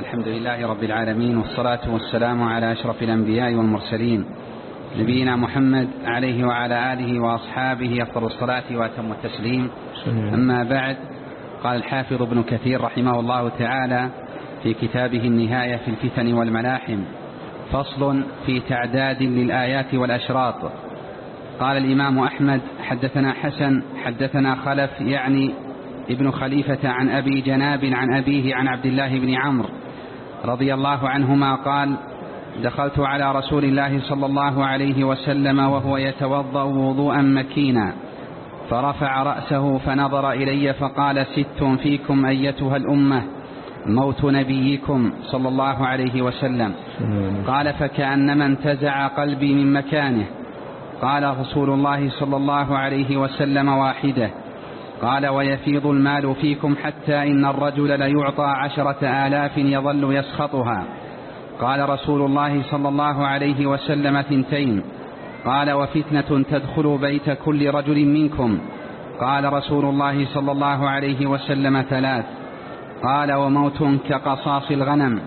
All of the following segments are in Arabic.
الحمد لله رب العالمين والصلاة والسلام على أشرف الأنبياء والمرسلين نبينا محمد عليه وعلى آله وأصحابه أفضل الصلاة وأتم التسليم. أما بعد قال الحافظ ابن كثير رحمه الله تعالى في كتابه النهاية في الفتن والملاحم فصل في تعداد للآيات والأشراط. قال الإمام أحمد حدثنا حسن حدثنا خلف يعني ابن خليفة عن أبي جناب عن أبيه عن عبد الله بن عمرو. رضي الله عنهما قال دخلت على رسول الله صلى الله عليه وسلم وهو يتوضأ وضوءا مكينا فرفع رأسه فنظر إلي فقال ست فيكم أيتها الأمة موت نبيكم صلى الله عليه وسلم. قال فكأنما انتزع قلبي من مكانه. قال رسول الله صلى الله عليه وسلم واحدة قال ويفيض المال فيكم حتى إن الرجل ليعطى عشرة آلاف يظل يسخطها. قال رسول الله صلى الله عليه وسلم ثنتين قال وفتنة تدخل بيت كل رجل منكم. قال رسول الله صلى الله عليه وسلم ثلاث. قال وموت كقصاص الغنم.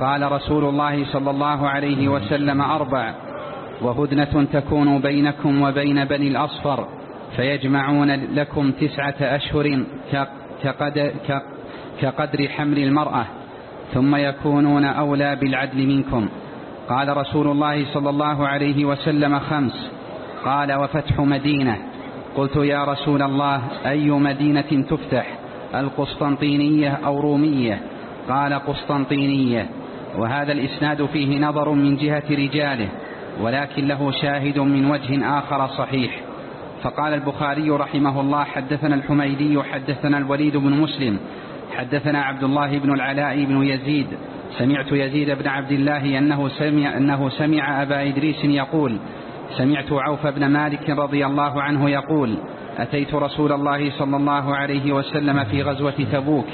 قال رسول الله صلى الله عليه وسلم أربع. وهدنة تكون بينكم وبين بني الأصفر. فيجمعون لكم تسعة أشهر كقدر حمل المرأة ثم يكونون أولى بالعدل منكم. قال رسول الله صلى الله عليه وسلم خمس. قال وفتح مدينة. قلت يا رسول الله أي مدينة تفتح؟ القسطنطينية أو رومية؟ قال قسطنطينية. وهذا الإسناد فيه نظر من جهة رجاله ولكن له شاهد من وجه آخر صحيح. فقال البخاري رحمه الله حدثنا الحميدي حدثنا الوليد بن مسلم حدثنا عبد الله بن العلاء بن يزيد. سمعت يزيد بن عبد الله أنه سمع, أنه سمع أبا إدريس يقول سمعت عوف بن مالك رضي الله عنه يقول أتيت رسول الله صلى الله عليه وسلم في غزوة تبوك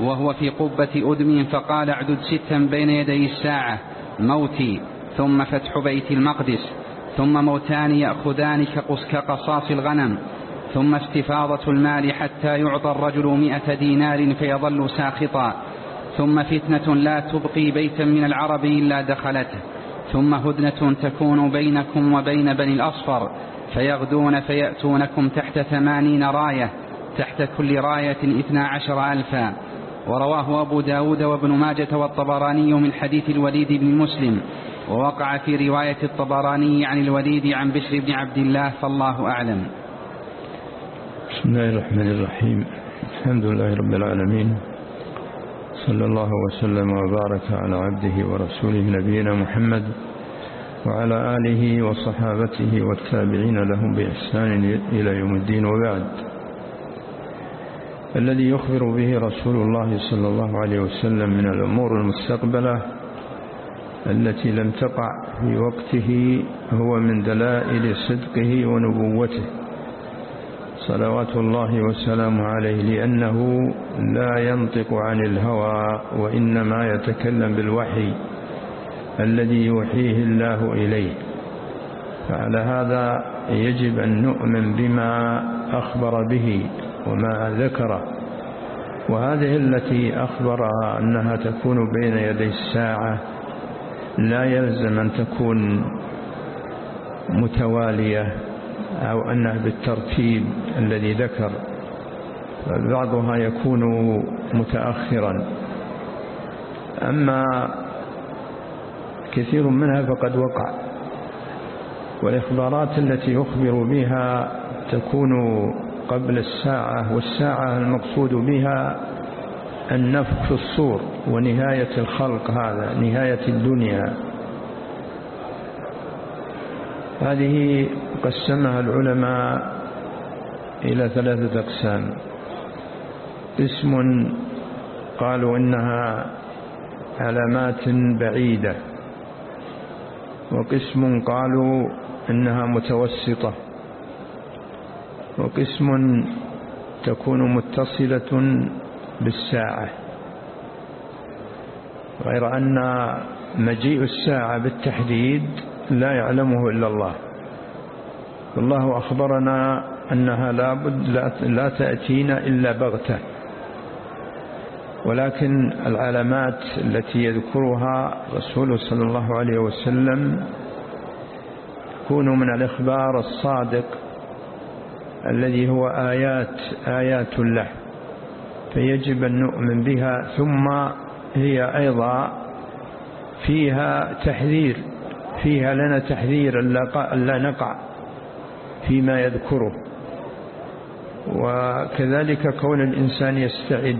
وهو في قبة أدم فقال اعدد ستا بين يدي الساعة موتي ثم فتح بيت المقدس. ثم موتان يأخذان كقصاص الغنم ثم استفاضة المال حتى يعطى الرجل مئة دينار فيظل ساخطا ثم فتنة لا تبقي بيتا من العرب إلا دخلته ثم هدنة تكون بينكم وبين بني الأصفر فيغدون فيأتونكم تحت ثمانين راية تحت كل راية اثنا عشر ألفا ورواه أبو داود وابن ماجة والطبراني من حديث الوليد بن مسلم ووقع في رواية الطبراني عن الوليد عن بشر بن عبد الله فالله أعلم. بسم الله الرحمن الرحيم. الحمد لله رب العالمين. صلى الله وسلم وبارك على عبده ورسوله نبينا محمد وعلى آله وصحابته والتابعين لهم بإحسان إلى يوم الدين وبعد. الذي يخبر به رسول الله صلى الله عليه وسلم من الأمور المستقبلة التي لم تقع في وقته هو من دلائل صدقه ونبوته. صلوات الله وسلامه عليه لأنه لا ينطق عن الهوى وإنما يتكلم بالوحي الذي يوحيه الله إليه. فعلى هذا يجب أن نؤمن بما أخبر به وما ذكر وهذه التي أخبر أنها تكون بين يدي الساعة لا يلزم أن تكون متوالية أو أنها بالترتيب الذي ذكر. بعضها يكون متأخرا. أما كثير منها فقد وقع. والإخبارات التي يخبر بها تكون قبل الساعة والساعة المقصود بها النفخ في الصور. ونهاية الخلق هذا نهاية الدنيا. هذه قسمها العلماء إلى ثلاثة أقسام. قسم قالوا إنها علامات بعيدة وقسم قالوا إنها متوسطة وقسم تكون متصلة بالساعة. غير أن مجيء الساعة بالتحديد لا يعلمه إلا الله. والله أخبرنا أنها لابد لا تأتينا إلا بغتة. ولكن العلامات التي يذكرها رسول صلى الله عليه وسلم تكون من الإخبار الصادق الذي هو آيات آيات له. فيجب أن نؤمن بها ثم هي أيضا فيها تحذير فيها لنا تحذير ألا نقع فيما يذكره. وكذلك كون الإنسان يستعد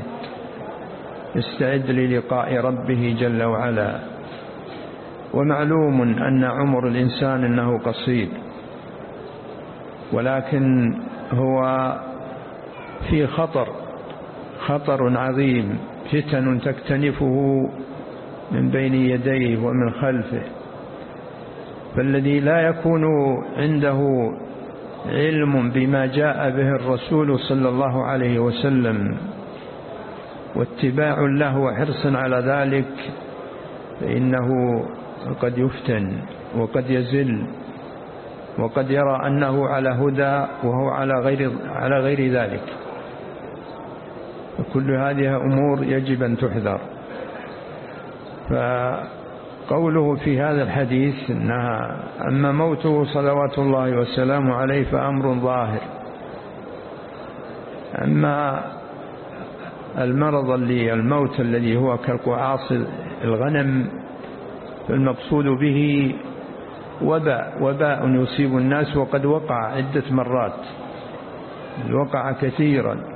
يستعد للقاء ربه جل وعلا. ومعلوم أن عمر الإنسان أنه قصير ولكن هو في خطر خطر عظيم. فتن تكتنفه من بين يديه ومن خلفه فالذي لا يكون عنده علم بما جاء به الرسول صلى الله عليه وسلم واتباع له وحرص على ذلك فإنه قد يفتن وقد يزل وقد يرى أنه على هدى وهو على غير, على غير ذلك. وكل هذه أمور يجب أن تحذر. فقوله في هذا الحديث إنها أما موته صلوات الله والسلام عليه فأمر ظاهر. أما المرض اللي الموت الذي هو كالقعاص الغنم فالمقصود به وباء وباء يصيب الناس وقد وقع عدة مرات وقع كثيرا.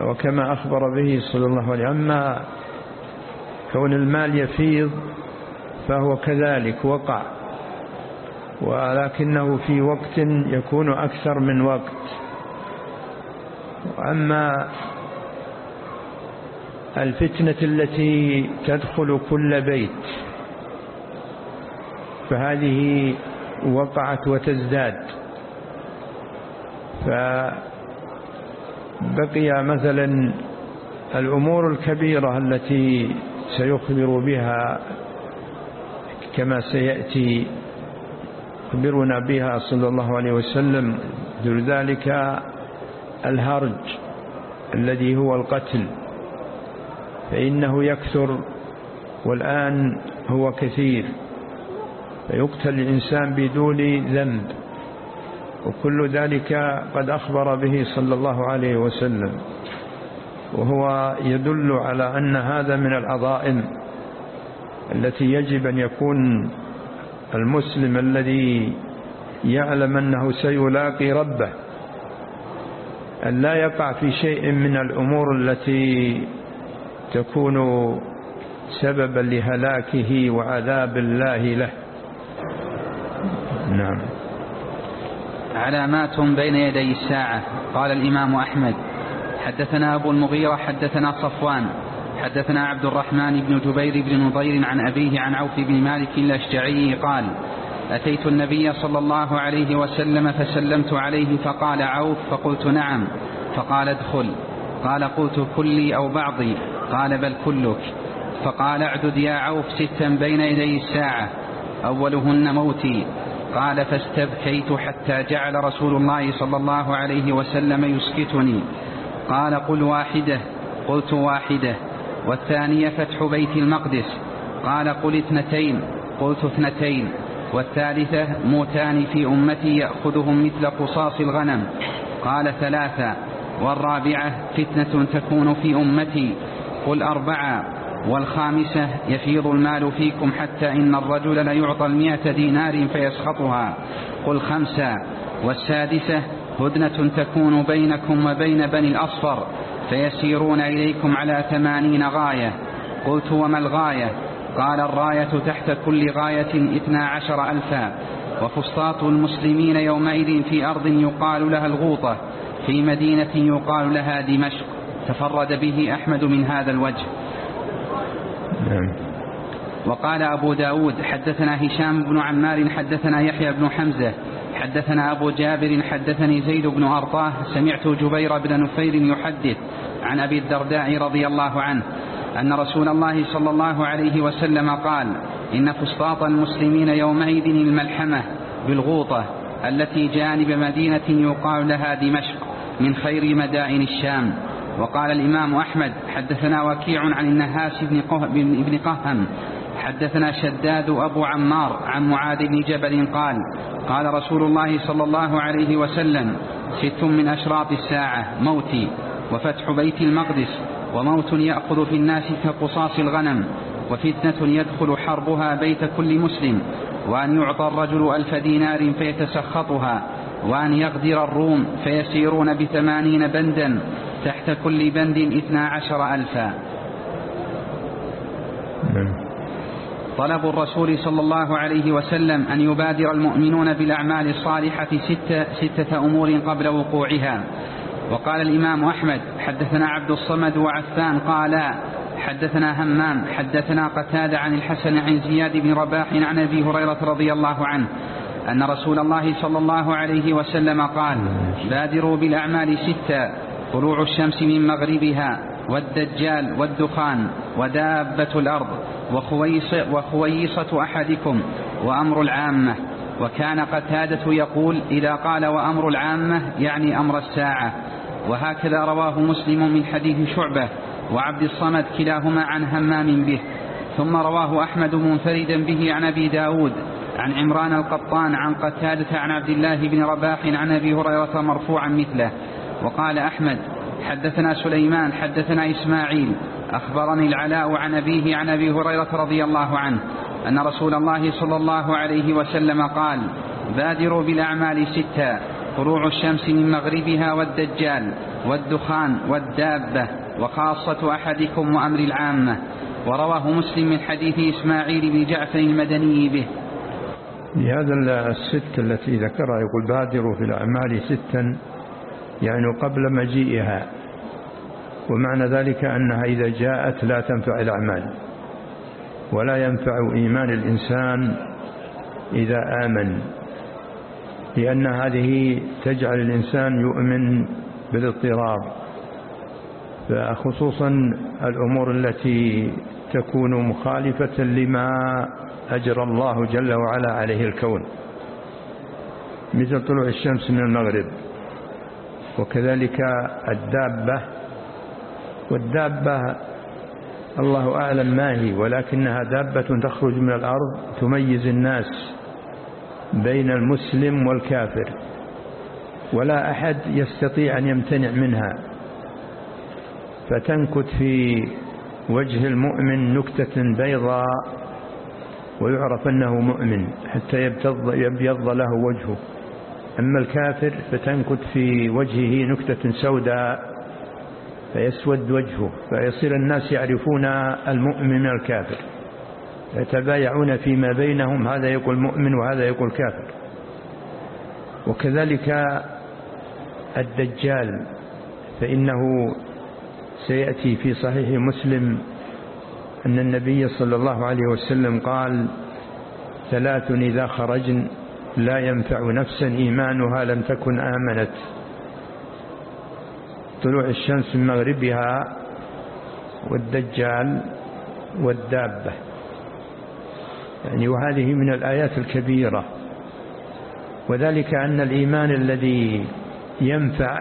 وكما أخبر به صلى الله عليه وسلم أما كون المال يفيض فهو كذلك وقع ولكنه في وقت يكون أكثر من وقت. وأما الفتنة التي تدخل كل بيت فهذه وقعت وتزداد. فبقي مثلا الأمور الكبيرة التي سيخبر بها كما سيأتي يخبرنا بها صلى الله عليه وسلم ذلك الهرج الذي هو القتل فإنه يكثر والآن هو كثير فيقتل الإنسان بدون ذنب. وكل ذلك قد أخبر به صلى الله عليه وسلم. وهو يدل على أن هذا من العظائم التي يجب أن يكون المسلم الذي يعلم أنه سيلاقي ربه أن لا يقع في شيء من الأمور التي تكون سببا لهلاكه وعذاب الله له. نعم. علامات بين يدي الساعة. قال الإمام أحمد. حدثنا أبو المغيرة حدثنا صفوان. حدثنا عبد الرحمن بن جبير بن نضير عن أبيه عن عوف بن مالك الأشجعي قال أتيت النبي صلى الله عليه وسلم فسلمت عليه فقال عوف فقلت نعم. فقال ادخل. قال قلت كلي أو بعضي. قال بل كلك. فقال اعدد يا عوف ستا بين يدي الساعة. أولهن موتي. قال فاستبكيت حتى جعل رسول الله صلى الله عليه وسلم يسكتني. قال قل واحدة. قلت واحدة. والثانية فتح بيت المقدس. قال قل اثنتين. قلت اثنتين. والثالثة موتان في أمتي يأخذهم مثل قصاص الغنم. قال ثلاثة. والرابعة فتنة تكون في أمتي. قل أربعة. والخامسة يفيض المال فيكم حتى إن الرجل ليعطى المئة دينار فيسخطها. قل خمسة. والسادسة هدنة تكون بينكم وبين بني الأصفر فيسيرون إليكم على ثمانين غاية. قلت وما الغاية؟ قال الراية تحت كل غاية اثنا عشر ألفا. وفسطاط المسلمين يومئذ في أرض يقال لها الغوطة في مدينة يقال لها دمشق. تفرد به أحمد من هذا الوجه. نعم. وقال أبو داود حدثنا هشام بن عمار حدثنا يحيى بن حمزة حدثنا أبو جابر حدثني زيد بن أرطاه سمعت جبير بن نفير يحدث عن أبي الدرداء رضي الله عنه أن رسول الله صلى الله عليه وسلم قال إن فسطاط المسلمين يومئذ الملحمة بالغوطة التي جانب مدينة يقال لها دمشق من خير مدائن الشام وقال الإمام أحمد حدثنا وكيع عن النهاس بن قهم. حدثنا شداد أبو عمار عن معاذ بن جبل قال قال رسول الله صلى الله عليه وسلم ست من أشراط الساعة موتي وفتح بيت المقدس وموت يأخذ في الناس كقصاص الغنم وفتنة يدخل حربها بيت كل مسلم وأن يعطى الرجل ألف دينار فيتسخطها وأن يغدر الروم فيسيرون بثمانين بندا تحت كل بند اثنا عشر ألفا. نعم. طلب الرسول صلى الله عليه وسلم أن يبادر المؤمنون بالأعمال الصالحة ستة, ستة أمور قبل وقوعها. وقال الإمام أحمد حدثنا عبد الصمد وعفان قالا حدثنا همام حدثنا قتادة عن الحسن عن زياد بن رباح عن أبي هريرة رضي الله عنه أن رسول الله صلى الله عليه وسلم قال بادروا بالأعمال ستة. طلوع الشمس من مغربها والدجال والدخان ودابة الأرض وخويص وخويصة أحدكم وأمر العامة. وكان قتادة يقول إذا قال وأمر العامة يعني أمر الساعة. وهكذا رواه مسلم من حديث شعبة وعبد الصمد كلاهما عن همام به. ثم رواه أحمد منفردا به عن أبي داود عن عمران القطان عن قتادة عن عبد الله بن رباح عن أبي هريرة مرفوعا مثله. وقال أحمد حدثنا سليمان حدثنا إسماعيل أخبرني العلاء عن أبيه عن أبي هريرة رضي الله عنه أن رسول الله صلى الله عليه وسلم قال بادروا بالأعمال ستا طلوع الشمس من مغربها والدجال والدخان والدابة وخاصة أحدكم وأمر العامة ورواه مسلم من حديث إسماعيل بن جعفر المدني به. لهذا الست التي ذكرها يقول بادروا في الأعمال ستا يعني قبل مجيئها. ومعنى ذلك أنها إذا جاءت لا تنفع الأعمال ولا ينفع إيمان الإنسان إذا آمن لأن هذه تجعل الإنسان يؤمن بالاضطرار. فخصوصا الأمور التي تكون مخالفة لما أجرى الله جل وعلا عليه الكون. مثل طلوع الشمس من المغرب. وكذلك الدابة والدابة الله أعلم ما هي ولكنها دابة تخرج من الأرض تميز الناس بين المسلم والكافر ولا أحد يستطيع أن يمتنع منها. فتنكت في وجه المؤمن نكتة بيضاء ويعرف أنه مؤمن حتى يبيض له وجهه. أما الكافر فتنكت في وجهه نكتة سوداء فيسود وجهه فيصير الناس يعرفون المؤمن من الكافر يتبايعون فيما بينهم هذا يقول مؤمن وهذا يقول كافر. وكذلك الدجال فإنه سيأتي في صحيح مسلم أن النبي صلى الله عليه وسلم قال ثلاث إذا خرجن لا ينفع نفسا إيمانها لم تكن آمنت. طلوع الشمس من مغربها والدجال والدابة. يعني وهذه من الآيات الكبيرة. وذلك أن الإيمان الذي ينفع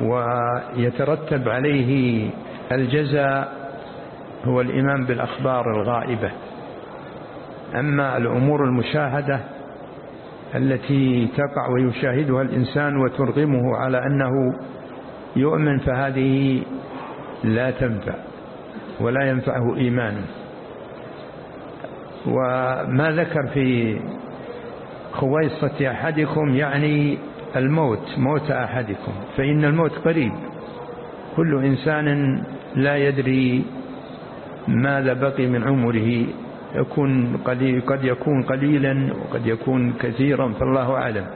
ويترتب عليه الجزاء هو الإيمان بالأخبار الغائبة. أما الأمور المشاهدة التي تقع ويشاهدها الإنسان وترغمه على أنه يؤمن فهذه لا تنفع ولا ينفعه إيمانه. وما ذكر في خويصة أحدكم يعني الموت موت أحدكم فإن الموت قريب. كل إنسان لا يدري ماذا بقي من عمره. يكون قليل قد يكون قليلا وقد يكون كثيرا فالله أعلم.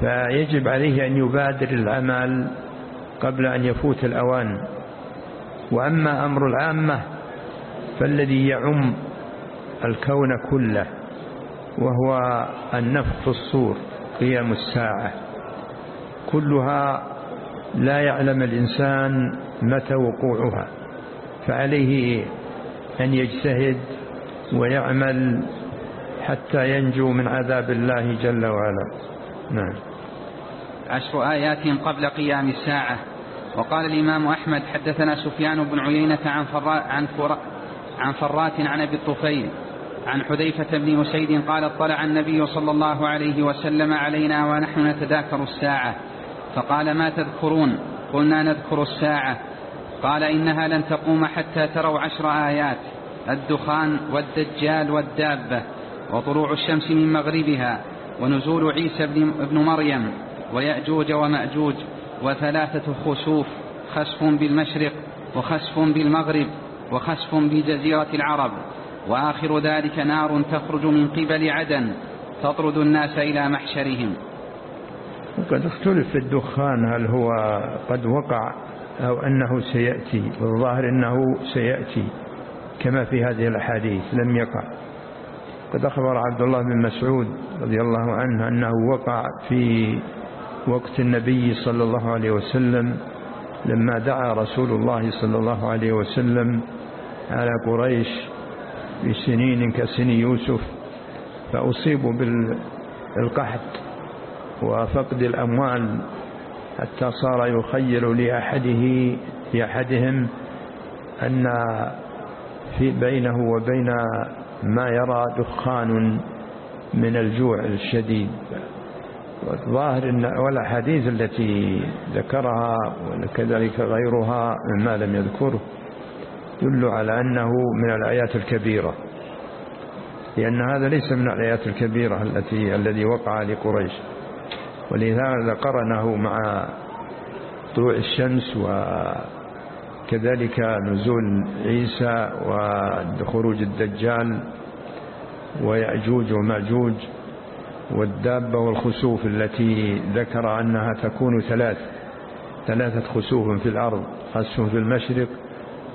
فيجب عليه أن يبادر العمل قبل أن يفوت الأوان. وأما أمر العامة فالذي يعم الكون كله وهو النفخ في الصور قيام الساعة. كلها لا يعلم الإنسان متى وقوعها. فعليه أن يجتهد ويعمل حتى ينجو من عذاب الله جل وعلا. نعم. عشر آيات قبل قيام الساعة. وقال الإمام أحمد حدثنا سفيان بن عيينة عن, فرات عن, عن فرات عن أبي الطفيل عن حذيفة بن أسيد قال اطلع النبي صلى الله عليه وسلم علينا ونحن نتذاكر الساعة. فقال ما تذكرون؟ قلنا نذكر الساعة. قال إنها لن تقوم حتى تروا عشر آيات. الدخان والدجال والدابة وطلوع الشمس من مغربها ونزول عيسى بن مريم ويأجوج ومأجوج وثلاثة خسوف خسف بالمشرق وخسف بالمغرب وخسف بجزيرة العرب. وآخر ذلك نار تخرج من قبل عدن تطرد الناس إلى محشرهم. وقد اختلف في الدخان هل هو قد وقع أو أنه سيأتي والظاهر أنه سيأتي. كما في هذه الأحاديث لم يقع. قد أخبر عبد الله بن مسعود رضي الله عنه أنه وقع في وقت النبي صلى الله عليه وسلم لما دعا رسول الله صلى الله عليه وسلم على قريش بسنين كسن يوسف فأصيبوا بالقحط وفقد الأموال حتى صار يخيل لأحده لأحدهم أن في بينه وبين ما يرى دخان من الجوع الشديد. والظاهر أن والأحاديث التي ذكرها وكذلك غيرها مما لم يذكره يدل على أنه من الآيات الكبيرة لأن هذا ليس من الآيات الكبيرة التي الذي وقع لقريش. ولهذا قرنه مع طلوع الشمس وكذلك نزول عيسى وخروج الدجال ويأجوج ومأجوج والدابة والخسوف التي ذكر أنها تكون ثلاث ثلاثة خسوف في الأرض خسف في المشرق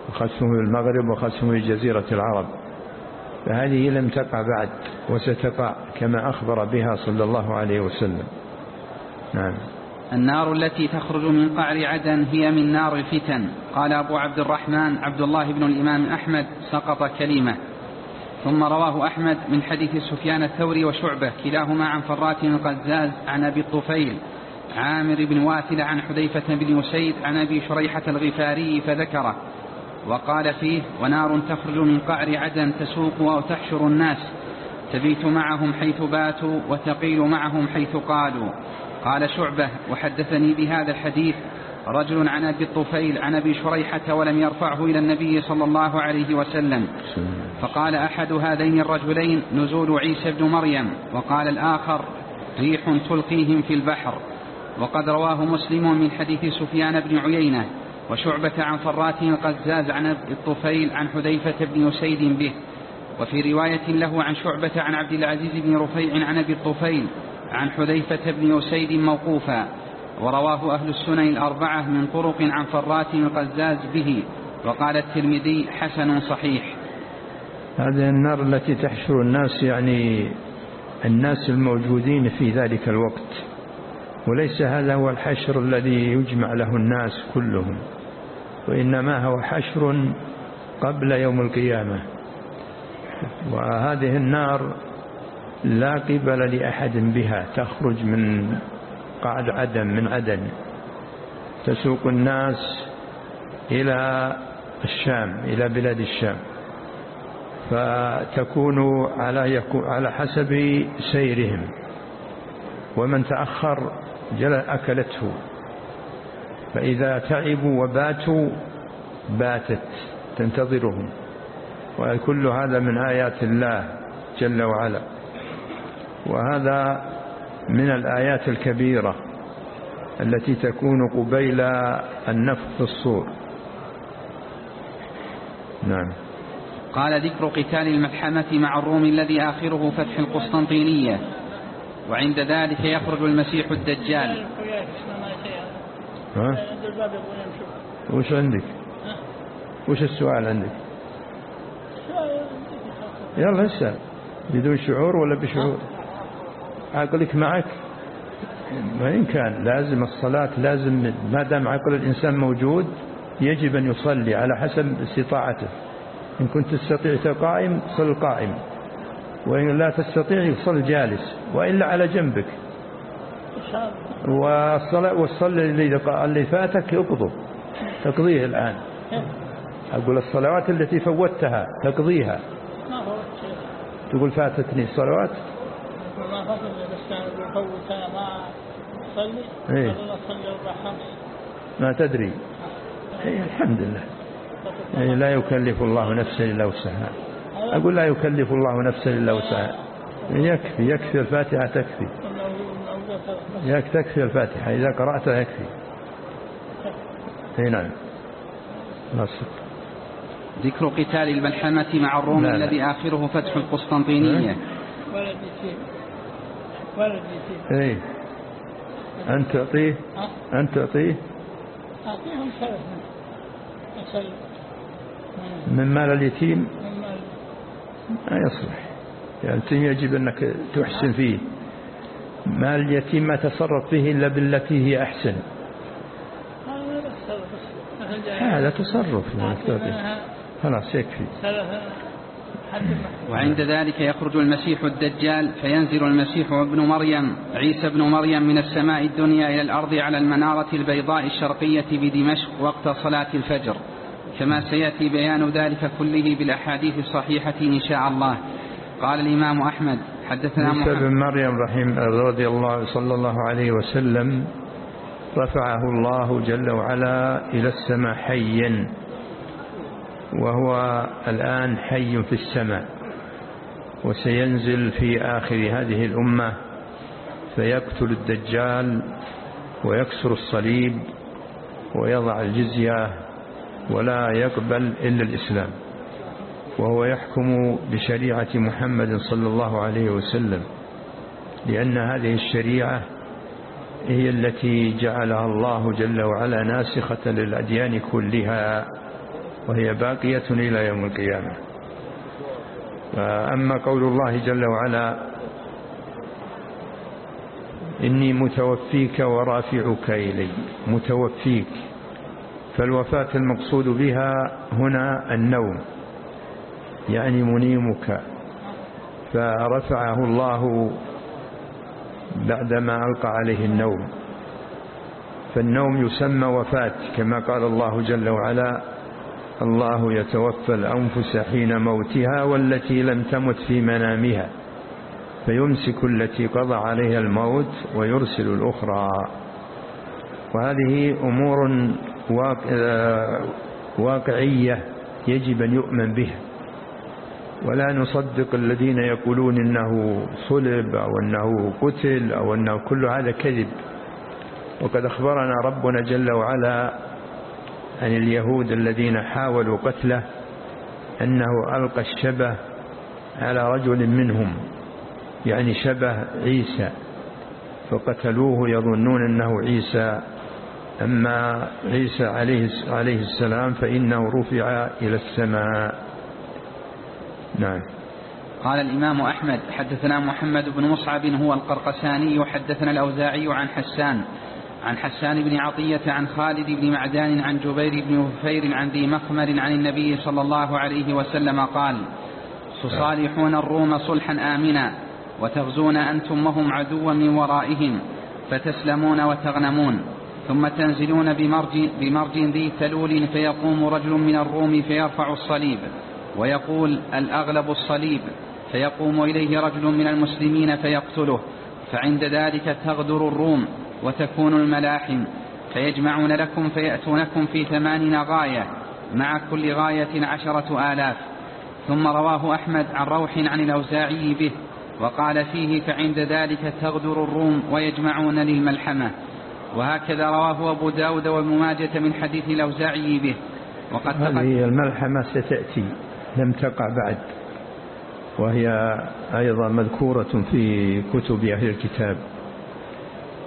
وخسف في المغرب وخسف في جزيرة العرب. فهذه لم تقع بعد وستقع كما أخبر بها صلى الله عليه وسلم. نعم. النار التي تخرج من قعر عدن هي من نار الفتن. قال أبو عبد الرحمن عبد الله بن الإمام أحمد سقط كلمة. ثم رواه أحمد من حديث سفيان الثوري وشعبة كلاهما عن فرات القزاز عن أبي الطفيل. عامر بن واثل عن حذيفة بن أسيد عن أبي شريحة الغفاري فذكره. وقال فيه ونار تخرج من قعر عدن تسوق أو تحشر الناس. تبيت معهم حيث باتوا وتقيل معهم حيث قالوا. قال شعبة وحدثني بهذا الحديث رجل عن أبي الطفيل عن أبي شريحة ولم يرفعه إلى النبي صلى الله عليه وسلم. فقال أحد هذين الرجلين نزول عيسى بن مريم وقال الآخر ريح تلقيهم في البحر. وقد رواه مسلم من حديث سفيان بن عيينة وشعبة عن فراته القزاز عن أبي الطفيل عن حذيفة بن أسيد به. وفي رواية له عن شعبة عن عبد العزيز بن رفيع عن أبي الطفيل عن حذيفة بن أسيد موقوفا ورواه أهل السنن الأربعة من طرق عن فرات القزاز به وقال الترمذي حسن صحيح. هذه النار التي تحشر الناس يعني الناس الموجودين في ذلك الوقت. وليس هذا هو الحشر الذي يجمع له الناس كلهم وإنما هو حشر قبل يوم القيامة. وهذه النار لا قبل لأحد بها تخرج من قعد عدن من عدن. تسوق الناس إلى الشام إلى بلاد الشام. فتكون على على حسب سيرهم. ومن تأخر جل أكلته. فإذا تعبوا وباتوا باتت تنتظرهم. وكل هذا من آيات الله جل وعلا. وهذا من الآيات الكبيرة التي تكون قبيل النفخ في الصور. نعم. قال ذكر قتال الملحمة مع الروم الذي آخره فتح القسطنطينية وعند ذلك يخرج المسيح الدجال. ها؟ وش عندك؟ وش السؤال عندك؟ يلا اسأل. بدون شعور ولا بشعور؟ عقلك معك. وإن كان لازم الصلاة لازم ما دام عقل الإنسان موجود يجب أن يصلي على حسب استطاعته. إن كنت تستطيع قائم صل قائم. وإن لا تستطيع صل جالس. وإلا على جنبك. والصلاة والصلاة اللي فاتك اقضوا تقضيه الآن. أقول الصلوات التي فوتها تقضيها. تقول فاتتني الصلوات. ما أصلي إيه. أربع خمس ما تدري. أي الحمد لله. أي لا يكلف الله نفسا إلا وسعها. أقول لا يكلف الله نفسا إلا وسعها. يكفي يكفي الفاتحة تكفي. يك تكفي الفاتحة. إذا قرأتها يكفي. اي نعم. نصر ذكر قتال الملحمة مع الروم. الذي آخره فتح القسطنطينية. ولد يتيم ولد يتيم اي أنت تعطيه؟ أنت تعطيه؟ أعطيهم أسلم من مال اليتيم؟ ما يصلح. يعني يجب أنك تحسن فيه. مال اليتيم ما تصرف فيه إلا بالتي هي أحسن. هذا تصرف. خلاص يكفي. وعند ذلك يخرج المسيح الدجال فينزل المسيح ابن مريم عيسى ابن مريم من السماء الدنيا إلى الأرض على المنارة البيضاء الشرقية بدمشق وقت صلاة الفجر. كما سيأتي بيان ذلك كله بالأحاديث الصحيحة إن شاء الله. قال الإمام أحمد حدثنا عيسى بن مريم رحمه رضي الله صلى الله عليه وسلم رفعه الله جل وعلا إلى السماء حيا. وهو الآن حي في السماء وسينزل في آخر هذه الأمة فيقتل الدجال ويكسر الصليب ويضع الجزية ولا يقبل إلا الإسلام وهو يحكم بشريعة محمد صلى الله عليه وسلم لأن هذه الشريعة هي التي جعلها الله جل وعلا ناسخة للأديان كلها. وهي باقية إلى يوم القيامة. أما قول الله جل وعلا إني متوفيك ورافعك إلي متوفيك. فالوفاة المقصود بها هنا النوم يعني منيمك. فرفعه الله بعدما ألقى عليه النوم. فالنوم يسمى وفاة كما قال الله جل وعلا الله يتوفى الأنفس حين موتها والتي لم تمت في منامها فيمسك التي قضى عليها الموت ويرسل الأخرى. وهذه أمور واقعية يجب أن يؤمن بها. ولا نصدق الذين يقولون إنه صلب أو أنه قتل أو أنه كل هذا كذب. وقد أخبرنا ربنا جل وعلا عن اليهود الذين حاولوا قتله أنه ألقى الشبه على رجل منهم يعني شبه عيسى فقتلوه يظنون أنه عيسى. أما عيسى عليه عليه السلام فإنه رفع إلى السماء. نعم. قال الإمام أحمد حدثنا محمد بن مصعب هو القرقساني وحدثنا الأوزاعي عن حسان عن حسان بن عطية عن خالد بن معدان عن جبير بن هفير عن ذي مخمر عن النبي صلى الله عليه وسلم قال تصالحون الروم صلحا آمنا وتغزون أنتم وهم عدوا من ورائهم فتسلمون وتغنمون ثم تنزلون بمرج, بمرج ذي تلول فيقوم رجل من الروم فيرفع الصليب ويقول الأغلب الصليب. فيقوم إليه رجل من المسلمين فيقتله فعند ذلك تغدر الروم وتكون الملاحم فيجمعون لكم فيأتونكم في ثمان غاية مع كل غاية عشرة آلاف. ثم رواه أحمد عن روح عن الأوزاعي به وقال فيه فعند ذلك تغدر الروم ويجمعون للملحمة. وهكذا رواه أبو داود وابن من حديث الأوزاعي به. وقد هذه الملحمة ستأتي لم تقع بعد. وهي أيضا مذكورة في كتب أهل الكتاب.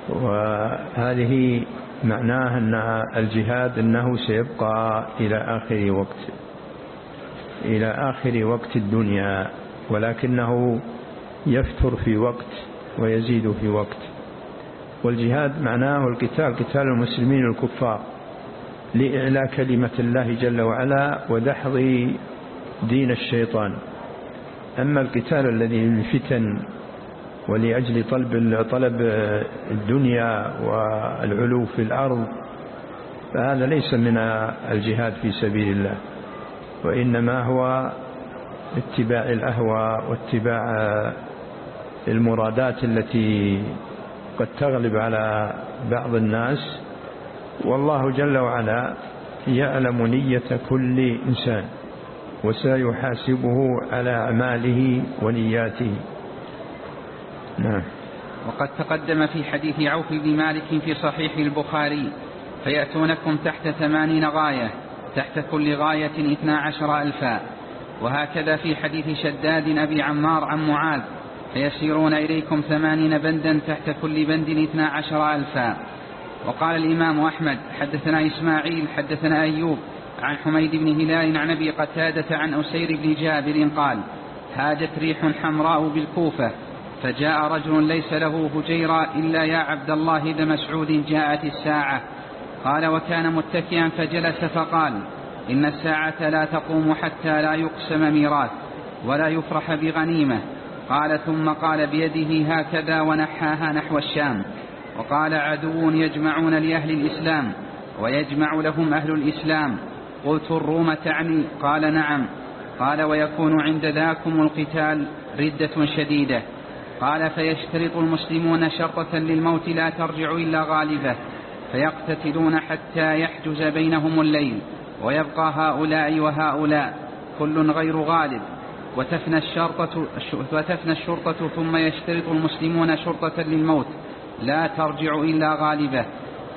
وهذه معناها أن الجهاد أنه سيبقى إلى آخر وقت إلى آخر وقت الدنيا ولكنه يفتر في وقت ويزيد في وقت. والجهاد معناه القتال قتال المسلمين الكفار لإعلاء كلمة الله جل وعلا ودحض دين الشيطان. أما القتال الذي للفتن ولأجل طلب طلب الدنيا والعلو في الأرض فهذا ليس من الجهاد في سبيل الله وإنما هو اتباع الأهواء واتباع المرادات التي قد تغلب على بعض الناس. والله جل وعلا يعلم نية كل إنسان وسيحاسبه على أعماله ونياته. نعم. وقد تقدم في حديث عوف بن مالك في صحيح البخاري فيأتونكم تحت ثمانين غاية تحت كل غاية اثنا عشر ألفا. وهكذا في حديث شداد أبي عمار عن معاذ فيسيرون إليكم ثمانين بندا تحت كل بند اثنا عشر ألفا. وقال الإمام أحمد حدثنا إسماعيل حدثنا أيوب عن حميد بن هلال عن أبي قتادة عن أسير بن جابر قال هاجت ريح حمراء بالكوفة فجاء رجل ليس له هجيرا إلا يا عبد الله بن مسعود جاءت الساعة. قال وكان متكئا فجلس فقال إن الساعة لا تقوم حتى لا يقسم ميراث ولا يفرح بغنيمة. قال ثم قال بيده هكذا ونحاها نحو الشام. وقال عدو يجمعون لأهل الإسلام ويجمع لهم أهل الإسلام. قلت الروم تعني. قال نعم. قال ويكون عند ذاكم القتال ردة شديدة. قال فيشترط المسلمون شرطة للموت لا ترجع إلا غالبة فيقتتلون حتى يحجز بينهم الليل ويبقى هؤلاء وهؤلاء كل غير غالب. وتفنى الشرطة, وتفنى الشرطة ثم يشترط المسلمون شرطة للموت لا ترجع إلا غالبة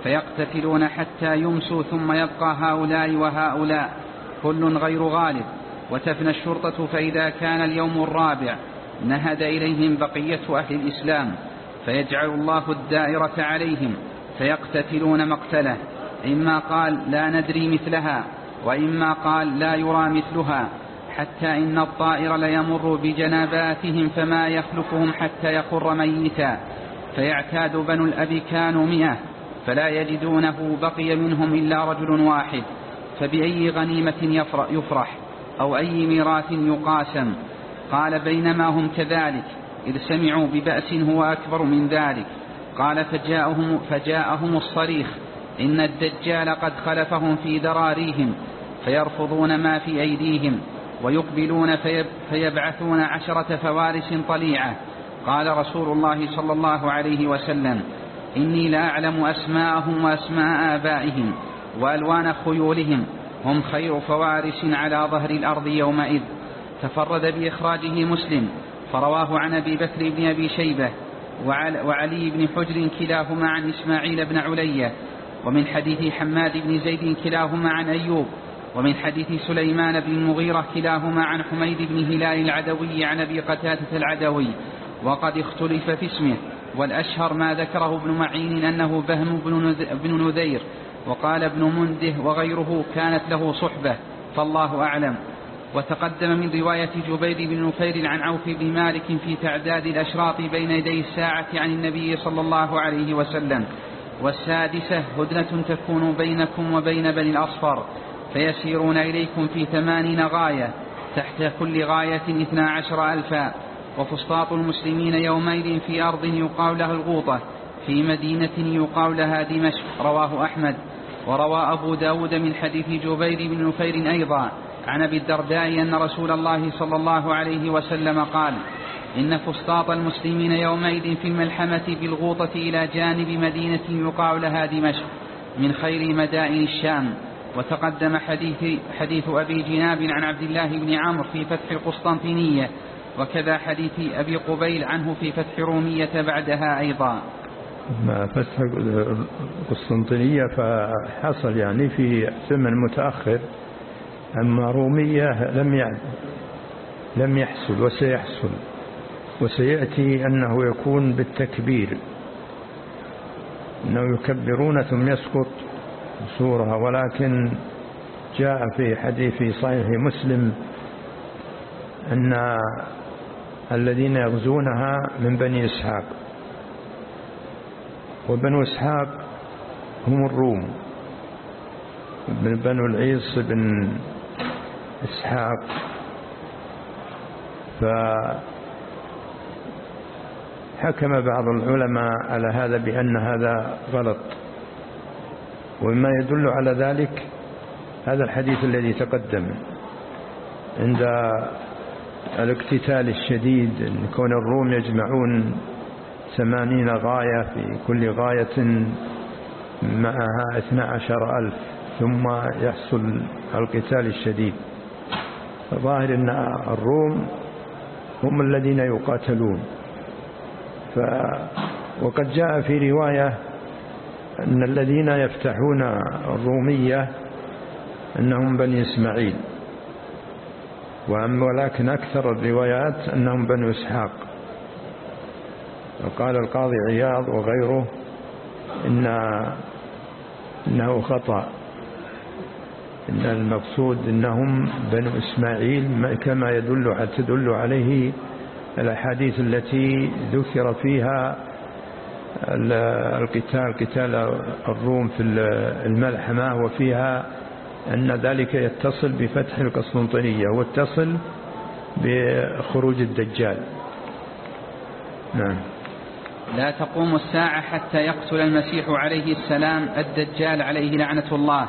فيقتتلون حتى يمسوا ثم يبقى هؤلاء وهؤلاء كل غير غالب. وتفنى الشرطة فإذا كان اليوم الرابع نهد إليهم بقية أهل الإسلام فيجعل الله الدائرة عليهم فيقتتلون مقتله. إما قال لا ندري مثلها وإما قال لا يرى مثلها حتى إن الطائر ليمر بجناباتهم فما يخلفهم حتى يخر ميتا. فيعتاد بنو كانوا مئة فلا يجدونه بقي منهم إلا رجل واحد. فبأي غنيمة يفرح أو أي ميراث يقاسم. قال بينما هم كذلك إذ سمعوا ببأس هو أكبر من ذلك. قال فجاءهم, فجاءهم الصريخ إن الدجال قد خلفهم في دراريهم فيرفضون ما في أيديهم ويقبلون فيب فيبعثون عشرة فوارس طليعة. قال رسول الله صلى الله عليه وسلم إني لا أعلم أسماءهم وأسماء آبائهم وألوان خيولهم هم خير فوارس على ظهر الأرض يومئذ. تفرد بإخراجه مسلم فرواه عن أبي بكر بن أبي شيبة وعلي بن حجر كلاهما عن إسماعيل بن علية ومن حديث حماد بن زيد كلاهما عن أيوب ومن حديث سليمان بن المغيرة كلاهما عن حميد بن هلال العدوي عن أبي قتادة العدوي وقد اختلف في اسمه والأشهر ما ذكره ابن معين أنه بهم بن نذير وقال ابن منده وغيره كانت له صحبة فالله أعلم. وتقدم من رواية جبير بن نفير عن عوف بن مالك في تعداد الأشراط بين يدي الساعة عن النبي صلى الله عليه وسلم. والسادسة هدنة تكون بينكم وبين بني الأصفر فيسيرون إليكم في ثمانين غاية تحت كل غاية اثنا عشر ألفا. وفسطاط المسلمين يومئذ في أرض يقال لها الغوطة في مدينة يقال لها دمشق رواه أحمد. وروى أبو داود من حديث جبير بن نفير أيضا عن أبي الدرداء أن رسول الله صلى الله عليه وسلم قال إن فسطاط المسلمين يومئذ في الملحمة بالغوطة إلى جانب مدينة يقال لها دمشق من خير مدائن الشام. وتقدم حديث, حديث أبي جناب عن عبد الله بن عمرو في فتح القسطنطينية وكذا حديث أبي قبيل عنه في فتح رومية بعدها أيضا. فتح القسطنطينية فحصل يعني في زمن متأخر. أما رومية لم يعد لم يحصل وسيحصل. وسيأتي أنه يكون بالتكبير. أنه يكبرون ثم يسقط سورة. ولكن جاء في حديث صحيح مسلم أن الذين يغزونها من بني إسحاق. وبنو إسحاق هم الروم. من بنو العيص بن إسحاق. فحكم بعض العلماء على هذا بأن هذا غلط. ومما يدل على ذلك هذا الحديث الذي تقدم. عند الاقتتال الشديد أن كون الروم يجمعون ثمانين غاية في كل غاية معها اثنى عشر ألف ثم يحصل القتال الشديد. ظاهر أن الروم هم الذين يقاتلون. ف وقد جاء في رواية أن الذين يفتحون الرومية أنهم بني إسماعيل. ولكن أكثر الروايات أنهم بنو إسحاق. وقال القاضي عياض وغيره إن إنه خطأ. إن المقصود إنهم بنو إسماعيل كما يدل تدل عليه الأحاديث التي ذكر فيها القتال قتال الروم في الملحمة وفيها أن ذلك يتصل بفتح القسطنطينية واتصل بخروج الدجال. نعم. لا تقوم الساعة حتى يقتل المسيح عليه السلام الدجال عليه لعنة الله.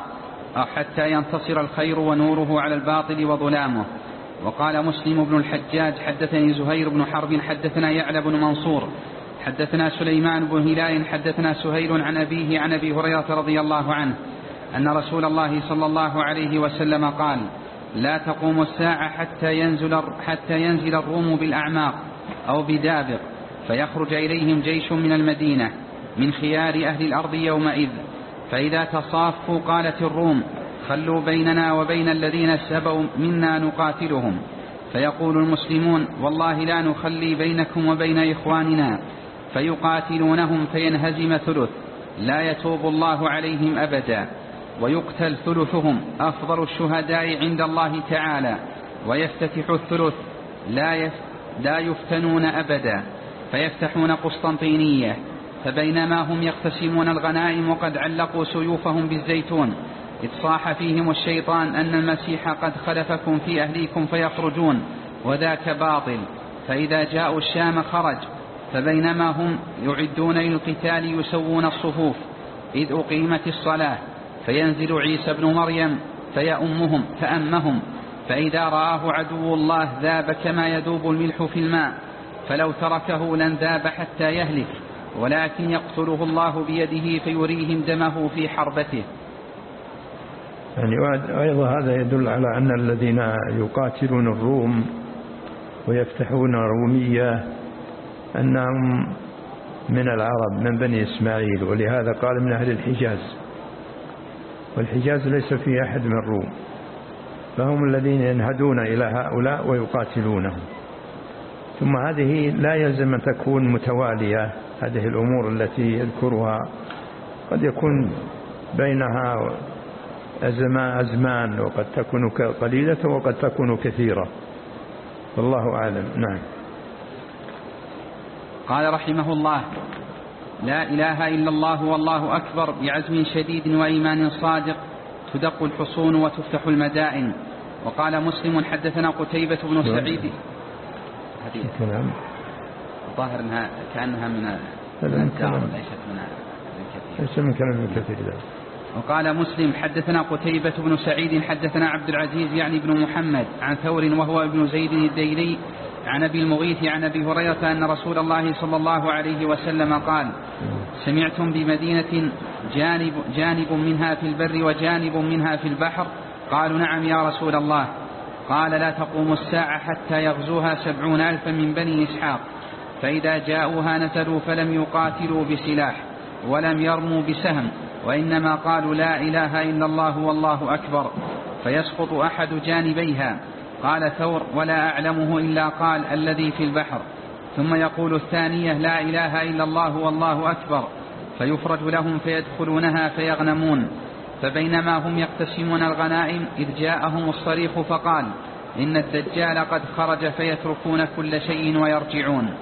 حتى ينتصر الخير ونوره على الباطل وظلامه. وقال مسلم بن الحجاج حدثني زهير بن حرب حدثنا يعلى بن منصور حدثنا سليمان بن هلال حدثنا سهيل عن أبيه عن أبي هريرة رضي الله عنه أن رسول الله صلى الله عليه وسلم قال لا تقوم الساعة حتى ينزل, حتى ينزل الروم بالأعماق أو بدابق فيخرج إليهم جيش من المدينة من خيار أهل الأرض يومئذ. فإذا تصافوا قالت الروم خلوا بيننا وبين الذين سبوا منا نقاتلهم. فيقول المسلمون والله لا نخلي بينكم وبين إخواننا. فيقاتلونهم فينهزم ثلث لا يتوب الله عليهم أبدا. ويقتل ثلثهم أفضل الشهداء عند الله تعالى. ويفتتح الثلث لا, يفتنون أبدا. فيفتحون قسطنطينية فبينما هم يقتسمون الغنائم وقد علقوا سيوفهم بالزيتون إذ صاح فيهم الشيطان أن المسيح قد خلفكم في أهليكم فيخرجون وذاك باطل فإذا جاءوا الشام خرج فبينما هم يعدون للقتال يسوون الصفوف إذ أقيمت الصلاة فينزل عيسى بن مريم فيأمهم فأمهم فإذا رآه عدو الله ذاب كما يذوب الملح في الماء فلو تركه لن ذاب حتى يهلك. ولكن يقتله الله بيده فيريهم دمه في حربته. يعني أيضا هذا يدل على أن الذين يقاتلون الروم ويفتحون الرومية أنهم من العرب من بني إسماعيل ولهذا قال من أهل الحجاز. والحجاز ليس في أحد من الروم فهم الذين ينهدون إلى هؤلاء ويقاتلونهم. ثم هذه لا يلزم أن تكون متوالية. هذه الأمور التي يذكرها قد يكون بينها أزمان وقد تكون قليلة وقد تكون كثيرة. والله أعلم. نعم. قال رحمه الله لا إله إلا الله والله أكبر بعزم شديد وإيمان صادق تدق الحصون وتفتح المدائن. وقال مسلم حدثنا قتيبة بن نعم. سعيد. نعم. الظاهر إنها كأنها من الدار ليست من ليس من كلام ابن كثير وقال مسلم حدثنا قتيبة بن سعيد حدثنا عبد العزيز يعني بن محمد عن ثور وهو ابن زيد الديلي عن أبي المغيث عن أبي هريرة أن رسول الله صلى الله عليه وسلم قال سمعتم بمدينة جانب جانب منها في البر وجانب منها في البحر؟ قالوا نعم يا رسول الله. قال لا تقوم الساعة حتى يغزوها سبعون ألفا من بني إسحاق. فإذا جاءوها نزلوا فلم يقاتلوا بسلاح ولم يرموا بسهم وإنما قالوا لا إله إلا الله والله أكبر فيسقط أحد جانبيها. قال ثور ولا أعلمه إلا قال الذي في البحر. ثم يقول الثانية لا إله إلا الله والله أكبر. فيفرج لهم فيدخلونها فيغنمون. فبينما هم يقتسمون الغنائم إذ جاءهم الصريخ فقال إن الدجال قد خرج فيتركون كل شيء ويرجعون.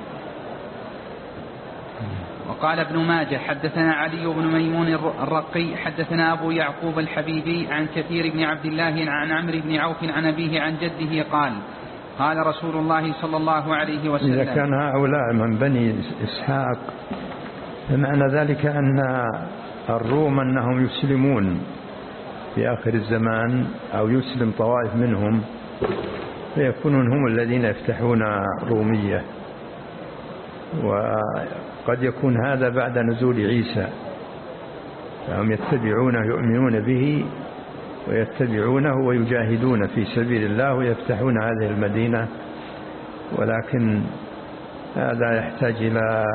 وقال ابن ماجه حدثنا علي بن ميمون الرقي حدثنا أبو يعقوب الحبيبي عن كثير بن عبد الله عن عمرو بن عوف عن أبيه عن جده قال قال رسول الله صلى الله عليه وسلم إذا كان هؤلاء من بني إسحاق فمعنى ذلك أن الروم أنهم يسلمون في آخر الزمان أو يسلم طوائف منهم فيكونون هم الذين يفتحون رومية. وقد يكون هذا بعد نزول عيسى. فهم يتبعونه يؤمنون به ويتبعونه ويجاهدون في سبيل الله ويفتحون هذه المدينة ولكن هذا يحتاج إلى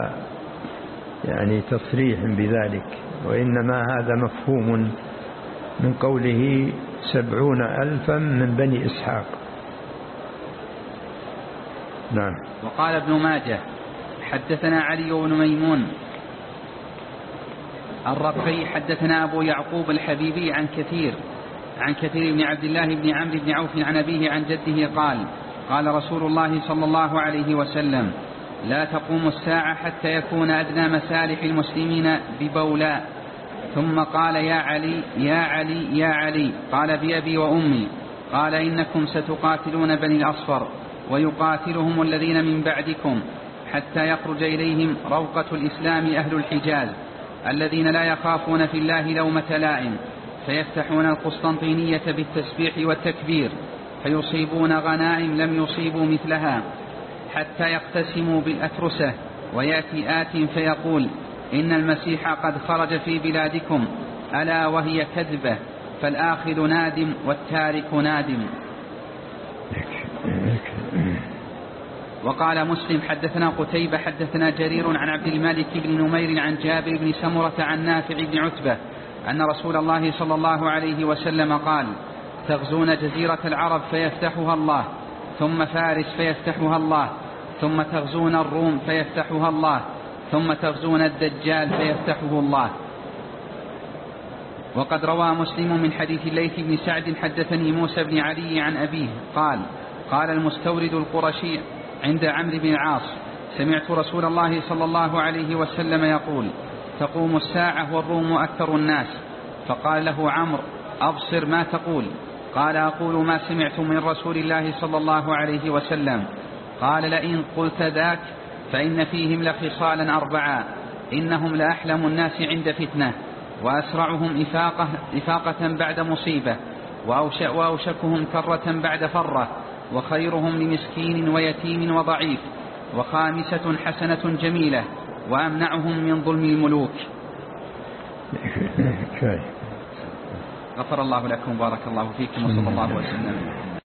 يعني تصريح بذلك. وإنما هذا مفهوم من قوله سبعون ألفا من بني إسحاق. نعم. وقال ابن ماجه حدثنا علي بن ميمون. الرقي حدثنا أبو يعقوب الحبيبي عن كثير عن كثير بن عبد الله بن عمرو بن عوف عن أبيه عن جده قال قال رسول الله صلى الله عليه وسلم لا تقوم الساعة حتى يكون أدنى مسالح المسلمين ببولاء. ثم قال يا علي يا علي يا علي. قال بأبي وأمي. قال إنكم ستقاتلون بني الأصفر ويقاتلهم الذين من بعدكم. حتى يخرج إليهم روقة الإسلام أهل الحجاز الذين لا يخافون في الله لومة لائم فيفتحون القسطنطينية بالتسبيح والتكبير فيصيبون غنائم لم يصيبوا مثلها حتى يقتسموا بالأترسة ويأتي آت فيقول إن المسيح قد خرج في بلادكم ألا وهي كذبة فالآخذ نادم والتارك نادم. وقال مسلم حدثنا قتيبة حدثنا جرير عن عبد الملك بن نمير عن جابر بن سمرة عن نافع بن عتبة أن رسول الله صلى الله عليه وسلم قال تغزون جزيرة العرب فيفتحها الله ثم فارس فيفتحها الله ثم تغزون الروم فيفتحها الله ثم تغزون الدجال فيفتحه الله. وقد روى مسلم من حديث الليث بن سعد حدثني موسى بن علي عن أبيه قال قال المستورد القرشي عند عمرو بن العاص سمعت رسول الله صلى الله عليه وسلم يقول تقوم الساعة والروم أكثر الناس. فقال له عمرو أبصر ما تقول. قال أقول ما سمعت من رسول الله صلى الله عليه وسلم. قال لئن قلت ذاك فإن فيهم لخصالا أربعا إنهم لأحلم الناس عند فتنة وأسرعهم إفاقة, إفاقة بعد مصيبة وأوشكهم كرة بعد فرة وخيرهم لمسكين ويتيم وضعيف وخامسة حسنة جميلة وأمنعهم من ظلم الملوك. غفر الله لكم وبارك الله فيكم وصلى الله وسلم.